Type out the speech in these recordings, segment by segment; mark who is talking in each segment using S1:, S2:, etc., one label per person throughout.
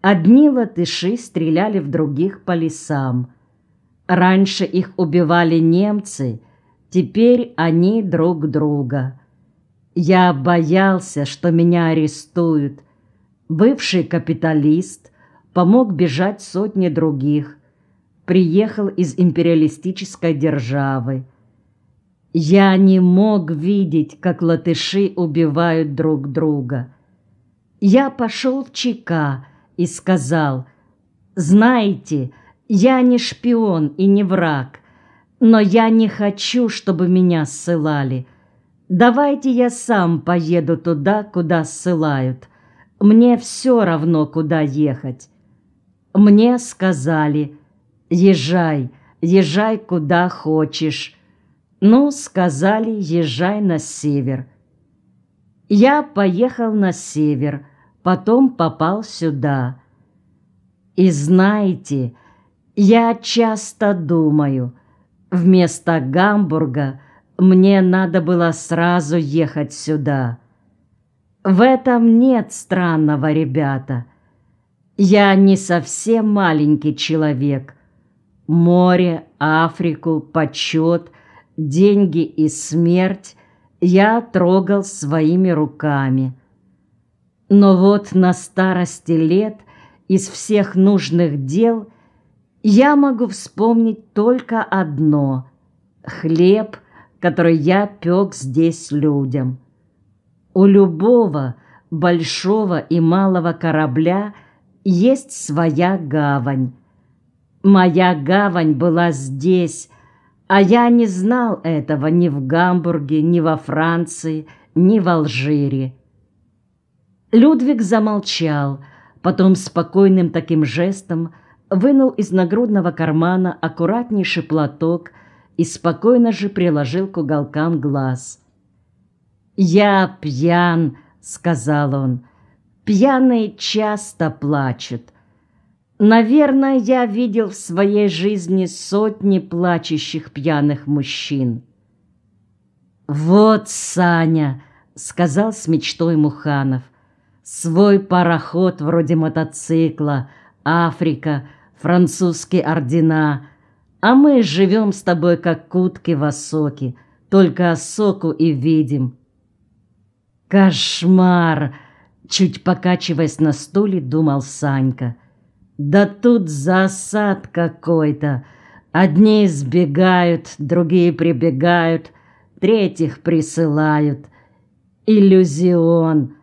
S1: Одни латыши стреляли в других по лесам. Раньше их убивали немцы, теперь они друг друга. Я боялся, что меня арестуют. Бывший капиталист помог бежать сотни других. Приехал из империалистической державы. Я не мог видеть, как латыши убивают друг друга. Я пошел в ЧК и сказал, «Знаете, я не шпион и не враг, но я не хочу, чтобы меня ссылали. Давайте я сам поеду туда, куда ссылают. Мне все равно, куда ехать». Мне сказали, «Езжай, езжай куда хочешь». Ну, сказали, езжай на север. Я поехал на север, потом попал сюда. И знаете, я часто думаю, вместо Гамбурга мне надо было сразу ехать сюда. В этом нет странного, ребята. Я не совсем маленький человек. Море, Африку, почет, деньги и смерть я трогал своими руками. Но вот на старости лет из всех нужных дел я могу вспомнить только одно — хлеб, который я пек здесь людям. У любого большого и малого корабля есть своя гавань. Моя гавань была здесь, а я не знал этого ни в Гамбурге, ни во Франции, ни в Алжире. Людвиг замолчал, потом спокойным таким жестом вынул из нагрудного кармана аккуратнейший платок и спокойно же приложил к уголкам глаз. «Я пьян», — сказал он, — «пьяные часто плачут». Наверное, я видел в своей жизни сотни плачущих пьяных мужчин. «Вот, Саня», — сказал с мечтой Муханов, «свой пароход вроде мотоцикла, Африка, французские ордена, а мы живем с тобой, как кутки в осоке, только осоку и видим». «Кошмар!» — чуть покачиваясь на стуле, думал Санька — да тут засад какой-то. Одни сбегают, другие прибегают, третьих присылают. Иллюзион.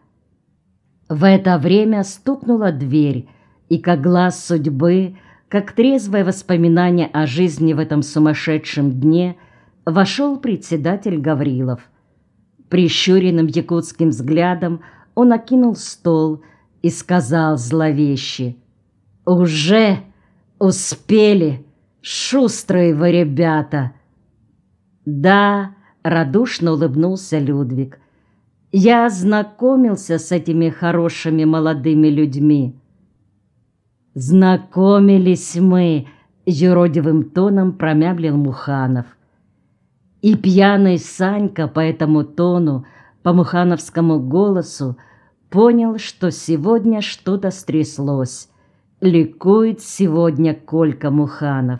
S1: В это время стукнула дверь, и как глаз судьбы, как трезвое воспоминание о жизни в этом сумасшедшем дне, вошел председатель Гаврилов. Прищуренным якутским взглядом он окинул стол и сказал зловеще — «Уже успели, шустрые вы ребята!» «Да», — радушно улыбнулся Людвиг, «я знакомился с этими хорошими молодыми людьми». «Знакомились мы», — юродивым тоном промямлил Муханов. И пьяный Санька по этому тону, по мухановскому голосу, понял, что сегодня что-то стряслось, Ликует сегодня Колька Муханов.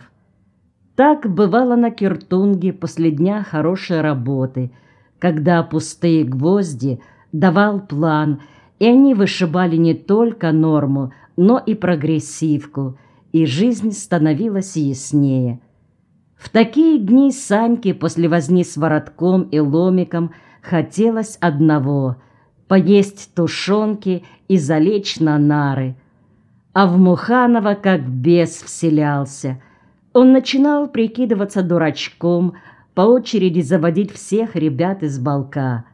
S1: Так бывало на Киртунге после дня хорошей работы, когда пустые гвозди давал план, и они вышибали не только норму, но и прогрессивку, и жизнь становилась яснее. В такие дни Саньке после возни с воротком и ломиком хотелось одного — поесть тушенки и залечь на нары — а в Муханова как бес вселялся. Он начинал прикидываться дурачком, по очереди заводить всех ребят из балка.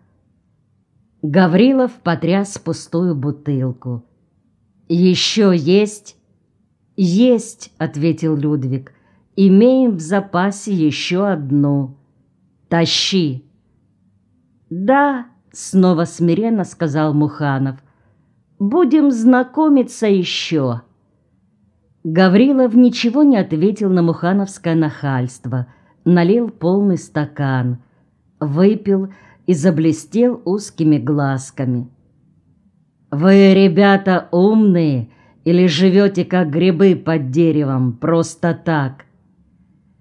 S1: Гаврилов потряс пустую бутылку. «Еще есть?» «Есть», — ответил Людвиг. «Имеем в запасе еще одну. Тащи». «Да», — снова смиренно сказал Муханов, — Будем знакомиться еще». Гаврилов ничего не ответил на мухановское нахальство, налил полный стакан, выпил и заблестел узкими глазками. «Вы, ребята, умные, Или живете, как грибы под деревом, просто так,